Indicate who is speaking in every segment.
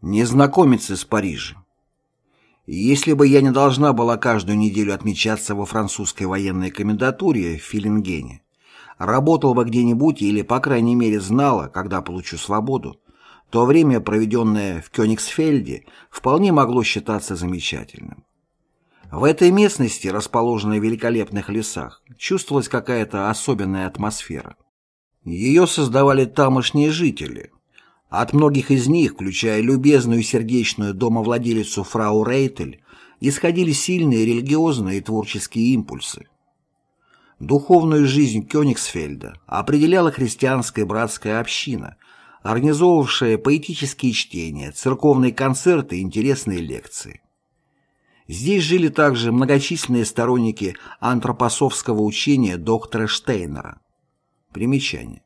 Speaker 1: Незнакомец из Парижа. Если бы я не должна была каждую неделю отмечаться во французской военной комендатуре в Филингене, работала бы где-нибудь или, по крайней мере, знала, когда получу свободу, то время, проведенное в Кёнигсфельде, вполне могло считаться замечательным. В этой местности, расположенной в великолепных лесах, чувствовалась какая-то особенная атмосфера. Ее создавали тамошние жители – от многих из них, включая любезную и сердечную домовладелицу фрау Рейтель, исходили сильные религиозные и творческие импульсы. Духовную жизнь Кёнигсфельда определяла христианская братская община, организовавшая поэтические чтения, церковные концерты и интересные лекции. Здесь жили также многочисленные сторонники антропософского учения доктора Штейнера. Примечание.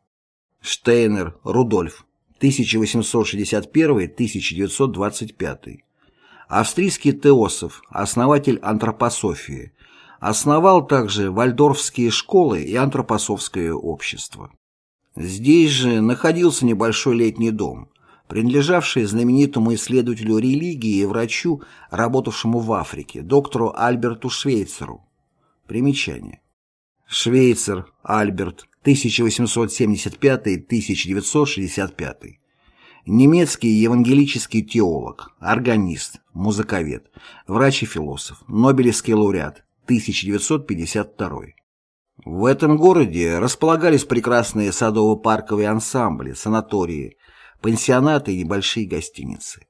Speaker 1: Штейнер Рудольф 1861-1925. Австрийский теософ, основатель антропософии. Основал также вальдорфские школы и антропософское общество. Здесь же находился небольшой летний дом, принадлежавший знаменитому исследователю религии и врачу, работавшему в Африке, доктору Альберту Швейцеру. Примечание. Швейцер Альберт 1875-1965. Немецкий евангелический теолог, органист, музыковед, врач и философ, Нобелевский лауреат, 1952. В этом городе располагались прекрасные садово-парковые ансамбли, санатории, пансионаты и небольшие гостиницы.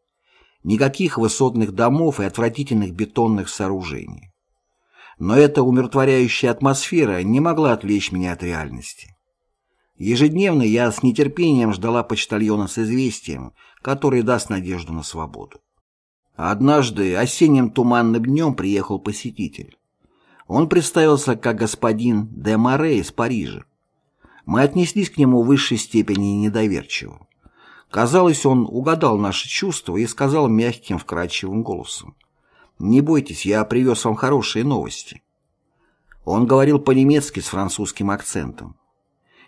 Speaker 1: Никаких высотных домов и отвратительных бетонных сооружений. Но эта умиротворяющая атмосфера не могла отвлечь меня от реальности. Ежедневно я с нетерпением ждала почтальона с известием, который даст надежду на свободу. Однажды осенним туманным днем приехал посетитель. Он представился как господин де Море из Парижа. Мы отнеслись к нему в высшей степени недоверчиво. Казалось, он угадал наши чувства и сказал мягким, вкрадчивым голосом. «Не бойтесь, я привез вам хорошие новости». Он говорил по-немецки с французским акцентом.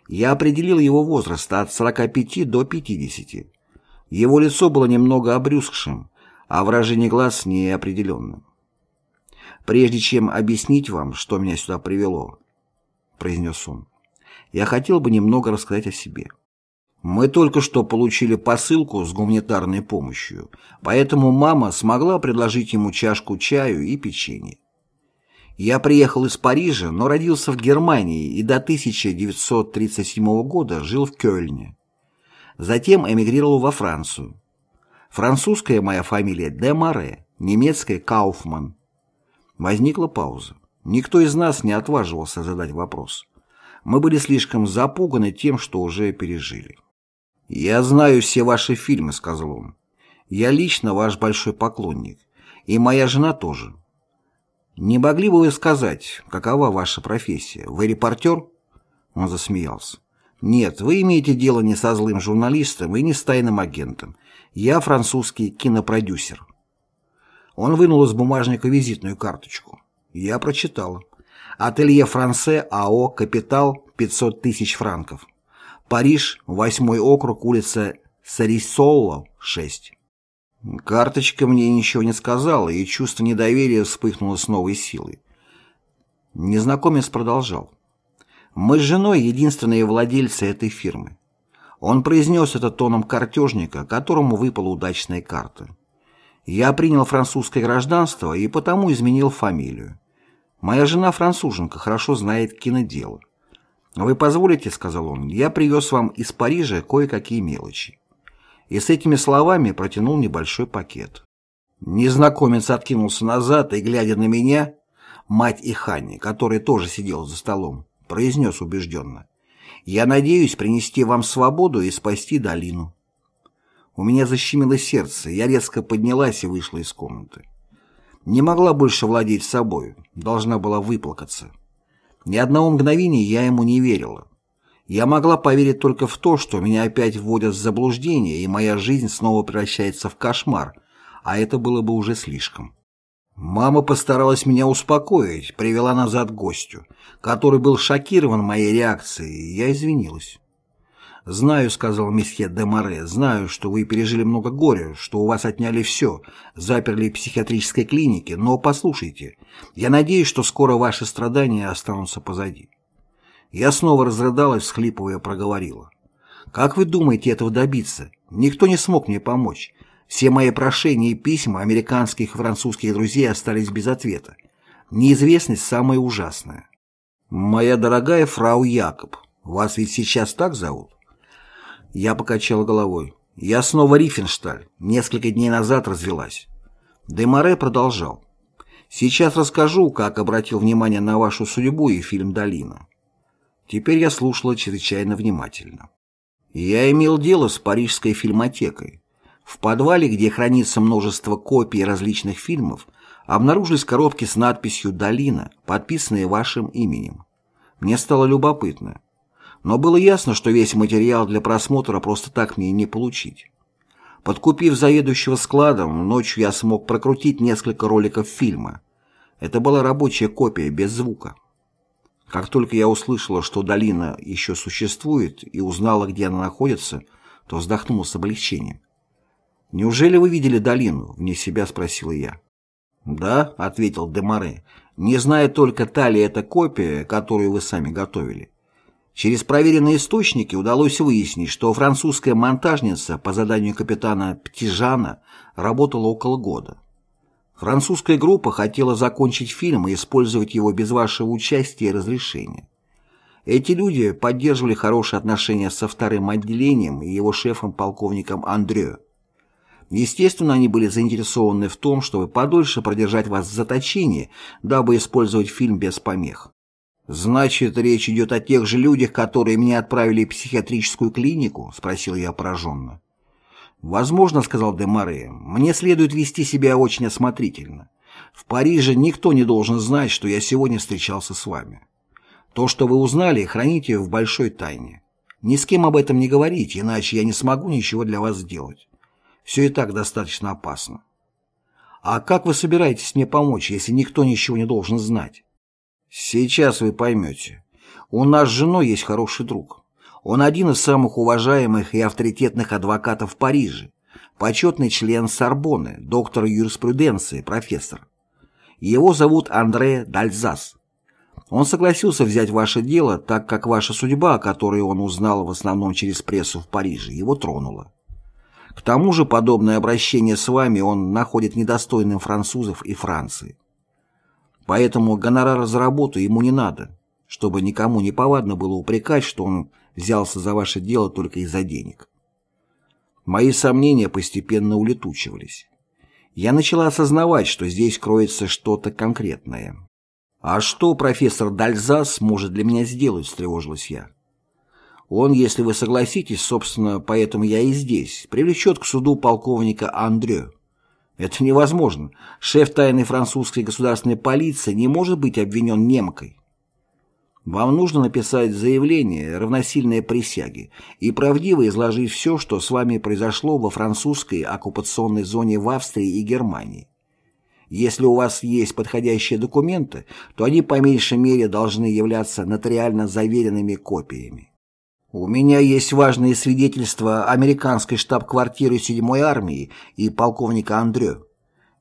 Speaker 1: Я определил его возраст от 45 до 50. Его лицо было немного обрюзгшим, а выражение глаз неопределенным. «Прежде чем объяснить вам, что меня сюда привело», — произнес он, — «я хотел бы немного рассказать о себе». Мы только что получили посылку с гуманитарной помощью, поэтому мама смогла предложить ему чашку чаю и печенье. Я приехал из Парижа, но родился в Германии и до 1937 года жил в Кёльне. Затем эмигрировал во Францию. Французская моя фамилия де Море, немецкая Кауфман. Возникла пауза. Никто из нас не отваживался задать вопрос. Мы были слишком запуганы тем, что уже пережили. «Я знаю все ваши фильмы», — сказал он. «Я лично ваш большой поклонник. И моя жена тоже. Не могли бы вы сказать, какова ваша профессия? Вы репортер?» Он засмеялся. «Нет, вы имеете дело не со злым журналистом и не с тайным агентом. Я французский кинопродюсер». Он вынул из бумажника визитную карточку. Я прочитал. Ателье Франце АО «Капитал» 500 тысяч франков. Париж, 8 округ, улица Сарисолло, 6. Карточка мне ничего не сказала, и чувство недоверия вспыхнуло с новой силой. Незнакомец продолжал. «Мы с женой единственные владельцы этой фирмы». Он произнес это тоном картежника, которому выпала удачная карта. «Я принял французское гражданство и потому изменил фамилию. Моя жена француженка, хорошо знает кинодело. «Вы позволите, — сказал он, — я привез вам из Парижа кое-какие мелочи». И с этими словами протянул небольшой пакет. Незнакомец откинулся назад и, глядя на меня, мать и Ханни, который тоже сидел за столом, произнес убежденно. «Я надеюсь принести вам свободу и спасти долину». У меня защемило сердце, я резко поднялась и вышла из комнаты. Не могла больше владеть собой, должна была выплакаться. Ни одного мгновения я ему не верила. Я могла поверить только в то, что меня опять вводят в заблуждение, и моя жизнь снова превращается в кошмар, а это было бы уже слишком. Мама постаралась меня успокоить, привела назад гостю, который был шокирован моей реакцией, и я извинилась. «Знаю», — сказал месье де Море, — «знаю, что вы пережили много горя, что у вас отняли все, заперли в психиатрической клинике, но послушайте, я надеюсь, что скоро ваши страдания останутся позади». Я снова разрыдалась, всхлипывая, проговорила. «Как вы думаете этого добиться? Никто не смог мне помочь. Все мои прошения и письма американских и французских друзей остались без ответа. Неизвестность самая ужасная. Моя дорогая фрау Якоб, вас ведь сейчас так зовут? Я покачал головой. Я снова Рифеншталь. Несколько дней назад развелась. Демаре продолжал. Сейчас расскажу, как обратил внимание на вашу судьбу и фильм «Долина». Теперь я слушала чрезвычайно внимательно. Я имел дело с парижской фильмотекой. В подвале, где хранится множество копий различных фильмов, обнаружились коробки с надписью «Долина», подписанные вашим именем. Мне стало любопытно. Но было ясно, что весь материал для просмотра просто так мне не получить. Подкупив заведующего складом, ночью я смог прокрутить несколько роликов фильма. Это была рабочая копия, без звука. Как только я услышала, что долина еще существует, и узнала, где она находится, то вздохнула с облегчением. «Неужели вы видели долину?» — вне себя спросила я. «Да», — ответил Демаре, — «не зная только та ли это копия, которую вы сами готовили. Через проверенные источники удалось выяснить, что французская монтажница по заданию капитана Птижана работала около года. Французская группа хотела закончить фильм и использовать его без вашего участия и разрешения. Эти люди поддерживали хорошие отношения со вторым отделением и его шефом полковником Андрео. Естественно, они были заинтересованы в том, чтобы подольше продержать вас в заточении, дабы использовать фильм без помех. «Значит, речь идет о тех же людях, которые меня отправили в психиатрическую клинику?» — спросил я пораженно. «Возможно, — сказал де Море, — мне следует вести себя очень осмотрительно. В Париже никто не должен знать, что я сегодня встречался с вами. То, что вы узнали, храните в большой тайне. Ни с кем об этом не говорите, иначе я не смогу ничего для вас сделать. Все и так достаточно опасно. А как вы собираетесь мне помочь, если никто ничего не должен знать? Сейчас вы поймете. У нас с женой есть хороший друг. Он один из самых уважаемых и авторитетных адвокатов в Париже, почетный член Сорбонны, доктор юриспруденции, профессор. Его зовут Андре Дальзас. Он согласился взять ваше дело, так как ваша судьба, о которой он узнал в основном через прессу в Париже, его тронула. К тому же подобное обращение с вами он находит недостойным французов и Франции. Поэтому гонорара за работу ему не надо, чтобы никому не повадно было упрекать, что он взялся за ваше дело только из-за денег. Мои сомнения постепенно улетучивались. Я начала осознавать, что здесь кроется что-то конкретное. «А что профессор Дальзас может для меня сделать?» – встревожилась я. Он, если вы согласитесь, собственно, поэтому я и здесь, привлечет к суду полковника Андрю. Это невозможно. Шеф тайной французской государственной полиции не может быть обвинен немкой. Вам нужно написать заявление, равносильное присяге, и правдиво изложить все, что с вами произошло во французской оккупационной зоне в Австрии и Германии. Если у вас есть подходящие документы, то они по меньшей мере должны являться нотариально заверенными копиями. У меня есть важные свидетельства американской штаб-квартиры 7-й армии и полковника Андрю.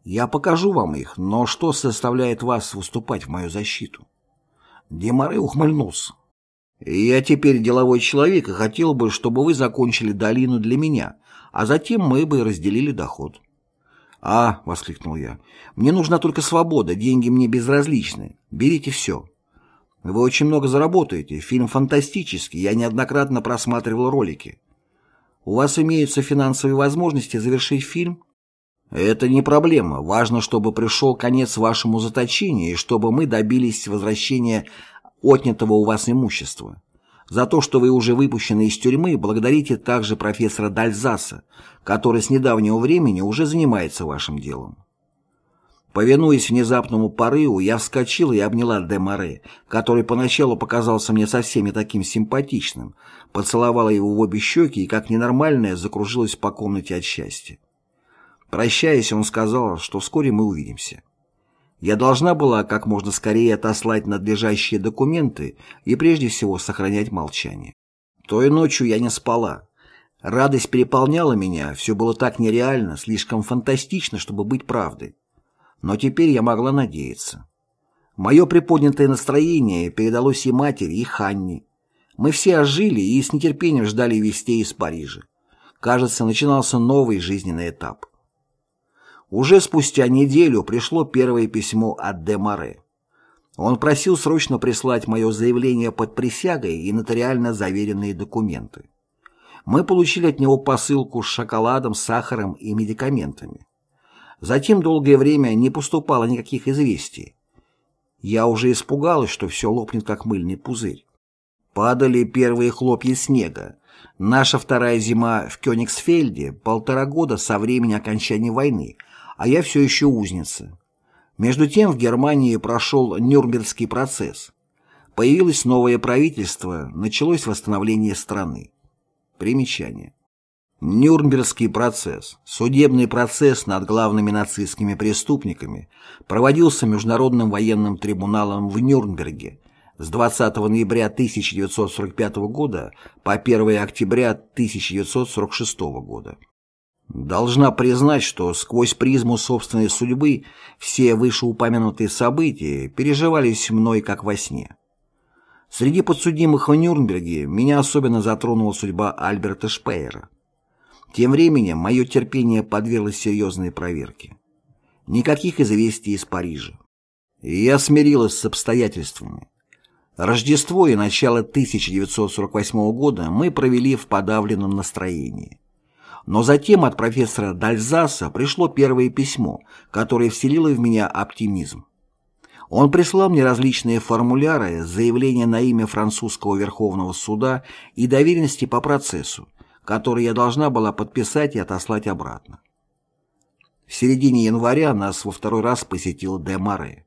Speaker 1: Я покажу вам их, но что составляет вас выступать в мою защиту?» Демаре ухмыльнулся. «Я теперь деловой человек и хотел бы, чтобы вы закончили долину для меня, а затем мы бы разделили доход». «А», — воскликнул я, — «мне нужна только свобода, деньги мне безразличны. Берите все». Вы очень много заработаете, фильм фантастический, я неоднократно просматривал ролики. У вас имеются финансовые возможности завершить фильм? Это не проблема, важно, чтобы пришел конец вашему заточению и чтобы мы добились возвращения отнятого у вас имущества. За то, что вы уже выпущены из тюрьмы, благодарите также профессора Дальзаса, который с недавнего времени уже занимается вашим делом. Повинуясь внезапному порыву, я вскочила и обняла де Море, который поначалу показался мне совсем не таким симпатичным, поцеловала его в обе щеки и, как ненормальная, закружилась по комнате от счастья. Прощаясь, он сказал, что вскоре мы увидимся. Я должна была как можно скорее отослать надлежащие документы и прежде всего сохранять молчание. Той ночью я не спала. Радость переполняла меня, все было так нереально, слишком фантастично, чтобы быть правдой. Но теперь я могла надеяться. Мое приподнятое настроение передалось и матери, и Ханне. Мы все ожили и с нетерпением ждали вестей из Парижа. Кажется, начинался новый жизненный этап. Уже спустя неделю пришло первое письмо от де Море. Он просил срочно прислать мое заявление под присягой и нотариально заверенные документы. Мы получили от него посылку с шоколадом, сахаром и медикаментами. Затем долгое время не поступало никаких известий. Я уже испугалась, что все лопнет, как мыльный пузырь. Падали первые хлопья снега. Наша вторая зима в Кёнигсфельде, полтора года со времени окончания войны, а я все еще узница. Между тем в Германии прошел Нюрнбергский процесс. Появилось новое правительство, началось восстановление страны. Примечание. Нюрнбергский процесс, судебный процесс над главными нацистскими преступниками, проводился Международным военным трибуналом в Нюрнберге с 20 ноября 1945 года по 1 октября 1946 года. Должна признать, что сквозь призму собственной судьбы все вышеупомянутые события переживались мной как во сне. Среди подсудимых в Нюрнберге меня особенно затронула судьба Альберта Шпеера. Тем временем мое терпение подверглось серьезной проверке. Никаких известий из Парижа. И я смирилась с обстоятельствами. Рождество и начало 1948 года мы провели в подавленном настроении. Но затем от профессора Дальзаса пришло первое письмо, которое вселило в меня оптимизм. Он прислал мне различные формуляры, заявления на имя французского Верховного суда и доверенности по процессу, которые я должна была подписать и отослать обратно. В середине января нас во второй раз посетил Де Море.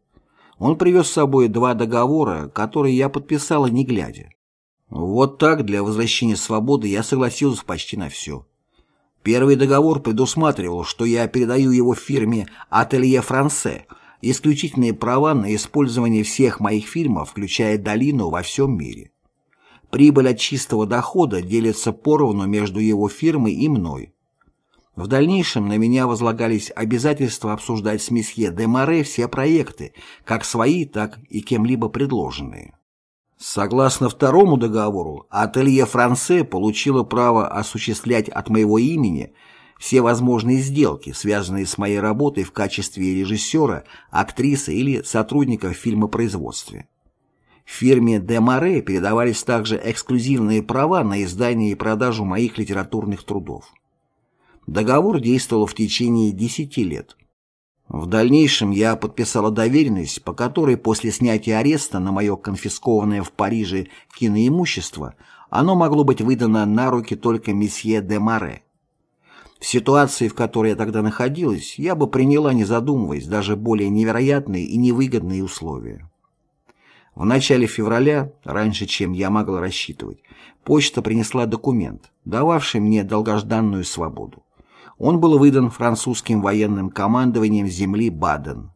Speaker 1: Он привез с собой два договора, которые я подписала не глядя. Вот так для возвращения свободы я согласилась почти на все. Первый договор предусматривал, что я передаю его фирме «Ателье Франсе» исключительные права на использование всех моих фильмов, включая «Долину» во всем мире. Прибыль от чистого дохода делится поровну между его фирмой и мной. В дальнейшем на меня возлагались обязательства обсуждать с месье де Море все проекты, как свои, так и кем-либо предложенные. Согласно второму договору, ателье «Франсе» получило право осуществлять от моего имени все возможные сделки, связанные с моей работой в качестве режиссера, актрисы или сотрудника в фильмопроизводстве. Фирме «Де Море» передавались также эксклюзивные права на издание и продажу моих литературных трудов. Договор действовал в течение 10 лет. В дальнейшем я подписала доверенность, по которой после снятия ареста на мое конфискованное в Париже киноимущество оно могло быть выдано на руки только месье де Море. В ситуации, в которой я тогда находилась, я бы приняла, не задумываясь, даже более невероятные и невыгодные условия. В начале февраля, раньше, чем я могла рассчитывать, почта принесла документ, дававший мне долгожданную свободу. Он был выдан французским военным командованием земли Баден.